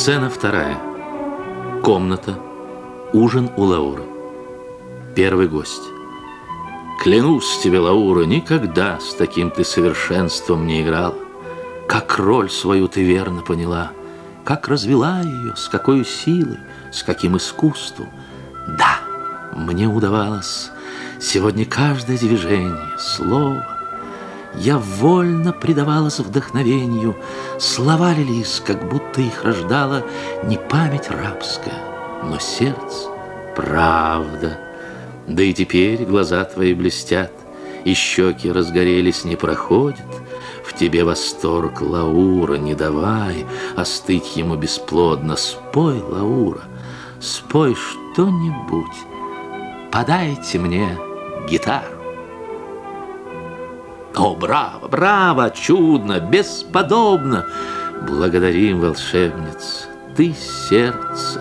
Сцена вторая. Комната. Ужин у Лауры. Первый гость. Клянусь тебе, Лаура, никогда с таким ты совершенством не играла. Как роль свою ты верно поняла, как развела ее, с какой силой, с каким искусством. Да, мне удавалось сегодня каждое движение, слово, я вольно предавалась вдохновению. Слова лились, как будто их рождала не память рабская, но сердце — правда. Да и теперь глаза твои блестят, и щеки разгорелись, не проходят. В тебе восторг, Лаура, не давай остыть ему бесплодно. Спой, Лаура, спой что-нибудь. Подайте мне гитару. О, браво, браво, чудно, бесподобно! Благодарим, волшебниц, ты сердце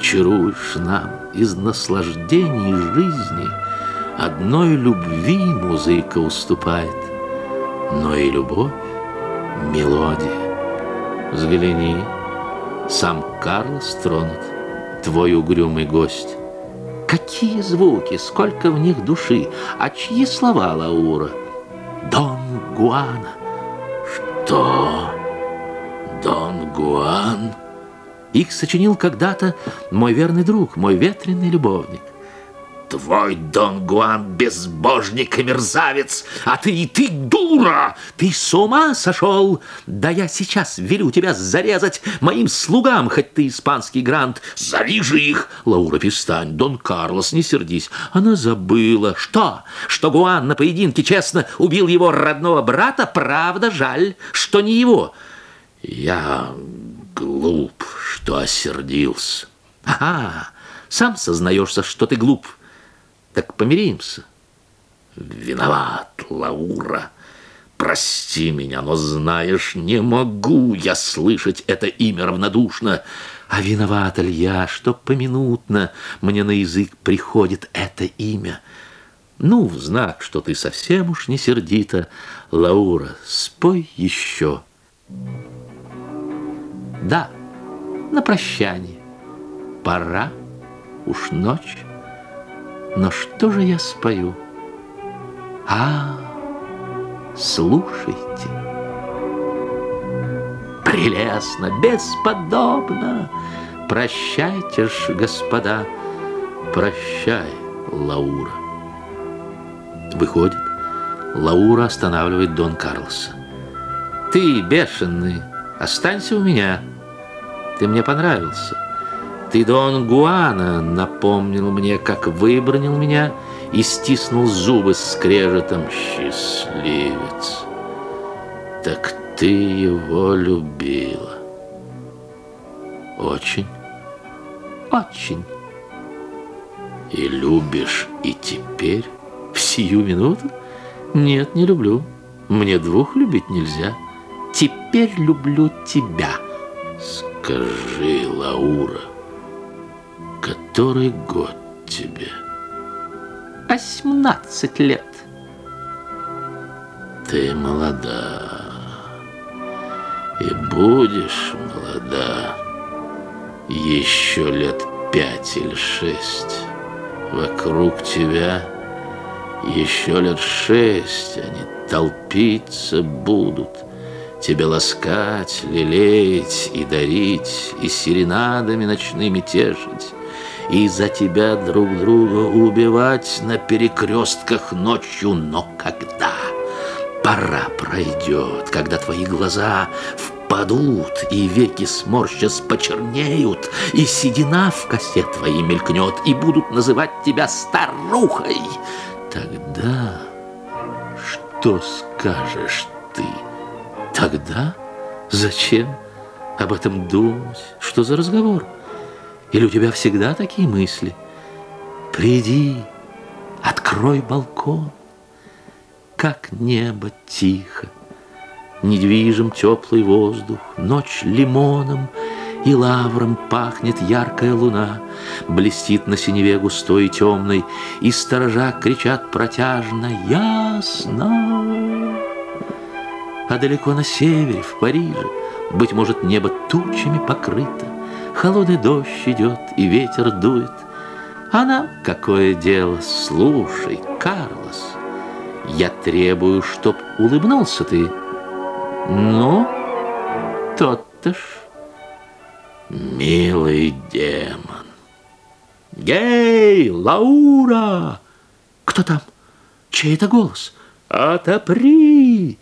чаруешь нам из наслаждений жизни. Одной любви музыка уступает, но и любовь — мелодия. Взгляни, сам Карлос тронут, твой угрюмый гость. Какие звуки, сколько в них души, а чьи слова, Лаура? Дон Гуана. Что? Дон Гуан? Их сочинил когда-то мой верный друг, мой ветреный любовник. Твой Дон Гуан безбожник и мерзавец, а ты и ты дура! Ты с ума сошел? Да я сейчас велю тебя зарезать моим слугам, хоть ты испанский грант. Же их! Лаура, перестань, Дон Карлос, не сердись. Она забыла. Что? Что Гуан на поединке честно убил его родного брата? Правда, жаль, что не его. Я глуп, что осердился. Ага, сам сознаешься, что ты глуп. Так помиримся. Виноват, Лаура. Прости меня, но знаешь, не могу я слышать это имя равнодушно. А виноват ли я, что поминутно мне на язык приходит это имя? Ну, в знак, что ты совсем уж не сердита, Лаура, спой еще. Да, на прощание. Пора, уж ночь. Но что же я спою? А, слушайте. Прелестно, бесподобно. Прощайте ж, господа. Прощай, Лаура. Выходит, Лаура останавливает Дон Карлоса. Ты, бешеный, останься у меня. Ты мне понравился. Ты, Дон Гуана, напомнил мне, как выбронил меня и стиснул зубы скрежетом. Счастливец! Так ты его любила. Очень, очень. И любишь и теперь, в сию минуту? Нет, не люблю. Мне двух любить нельзя. Теперь люблю тебя. Скажи, Лаура, Который год тебе? Восемнадцать лет. Ты молода. И будешь молода еще лет пять или шесть. Вокруг тебя еще лет шесть они толпиться будут, Тебе ласкать, лелеять и дарить, И серенадами ночными тешить и за тебя друг друга убивать на перекрестках ночью. Но когда пора пройдет, когда твои глаза впадут, и веки сморщас почернеют, и седина в косе твоей мелькнет, и будут называть тебя старухой, тогда что скажешь ты? Тогда зачем об этом думать? Что за разговор? Или у тебя всегда такие мысли? Приди, открой балкон. Как небо тихо, Недвижим теплый воздух, Ночь лимоном и лавром Пахнет яркая луна, Блестит на синеве густой и темной, И сторожа кричат протяжно «Ясно!» А далеко на севере, в Париже, Быть может, небо тучами покрыто, Холодный дождь идет и ветер дует. А нам какое дело? Слушай, Карлос, я требую, чтоб улыбнулся ты. Ну, тот-то ж, милый демон. Гей, Лаура! Кто там? Чей это голос? Отопри!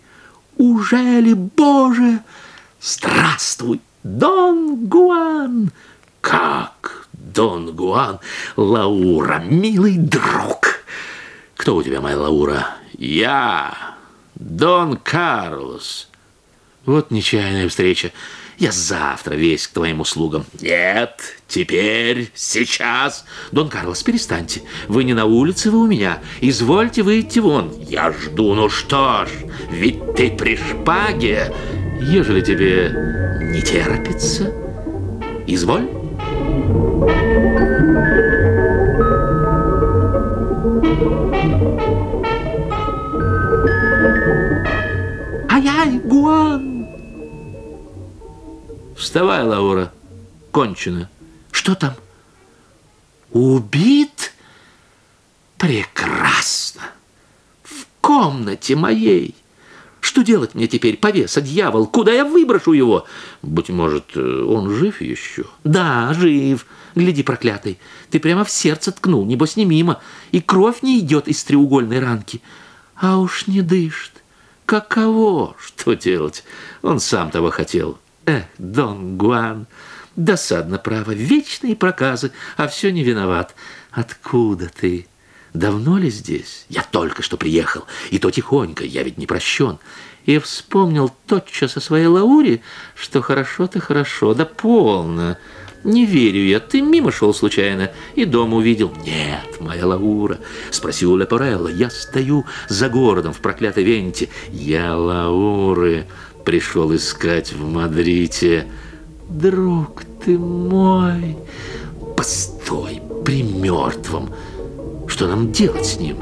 Ужели, Боже? Здравствуй, Дон Гуан! Как, Дон Гуан? Лаура, милый друг! Кто у тебя, моя Лаура? Я, Дон Карлос. Вот нечаянная встреча. Я завтра весь к твоим услугам. Нет, теперь, сейчас. Дон Карлос, перестаньте. Вы не на улице, вы у меня. Извольте выйти вон. Я жду, ну что ж, ведь ты при шпаге. Ежели тебе не терпится, изволь. Ай-ай, Гуан! Вставай, Лаура, кончено. Что там? Убит? Прекрасно. В комнате моей. Что делать мне теперь, повеса, дьявол? Куда я выброшу его? Быть может, э, он жив еще? Да, жив. Гляди, проклятый, ты прямо в сердце ткнул, небось не мимо, и кровь не идет из треугольной ранки. А уж не дышит. Каково? Что делать? Он сам того хотел. Эх, Дон Гуан, досадно, право, вечные проказы, а все не виноват. Откуда ты? Давно ли здесь? Я только что приехал, и то тихонько, я ведь не прощен. И вспомнил тотчас о своей Лауре, что хорошо-то хорошо, да полно. Не верю я, ты мимо шел случайно и дом увидел. Нет, моя Лаура, спросил Лепорелло, я стою за городом в проклятой Венте. Я Лауры пришел искать в Мадриде. Друг ты мой, постой при мертвом. Что нам делать с ним?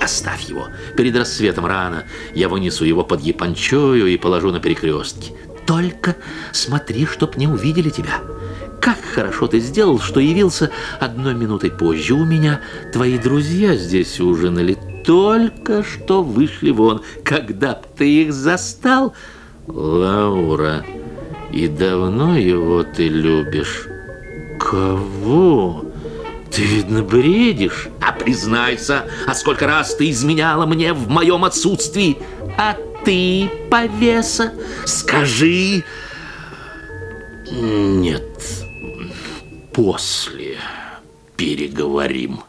Оставь его. Перед рассветом рано. Я вынесу его под япончою и положу на перекрестке. Только смотри, чтоб не увидели тебя. Как хорошо ты сделал, что явился одной минутой позже у меня. Твои друзья здесь ужинали. Только что вышли вон. Когда б ты их застал? Лаура, и давно его ты любишь? Кого? Ты, видно, бредишь. А признайся, а сколько раз ты изменяла мне в моем отсутствии? А ты, повеса, скажи... Нет, после переговорим.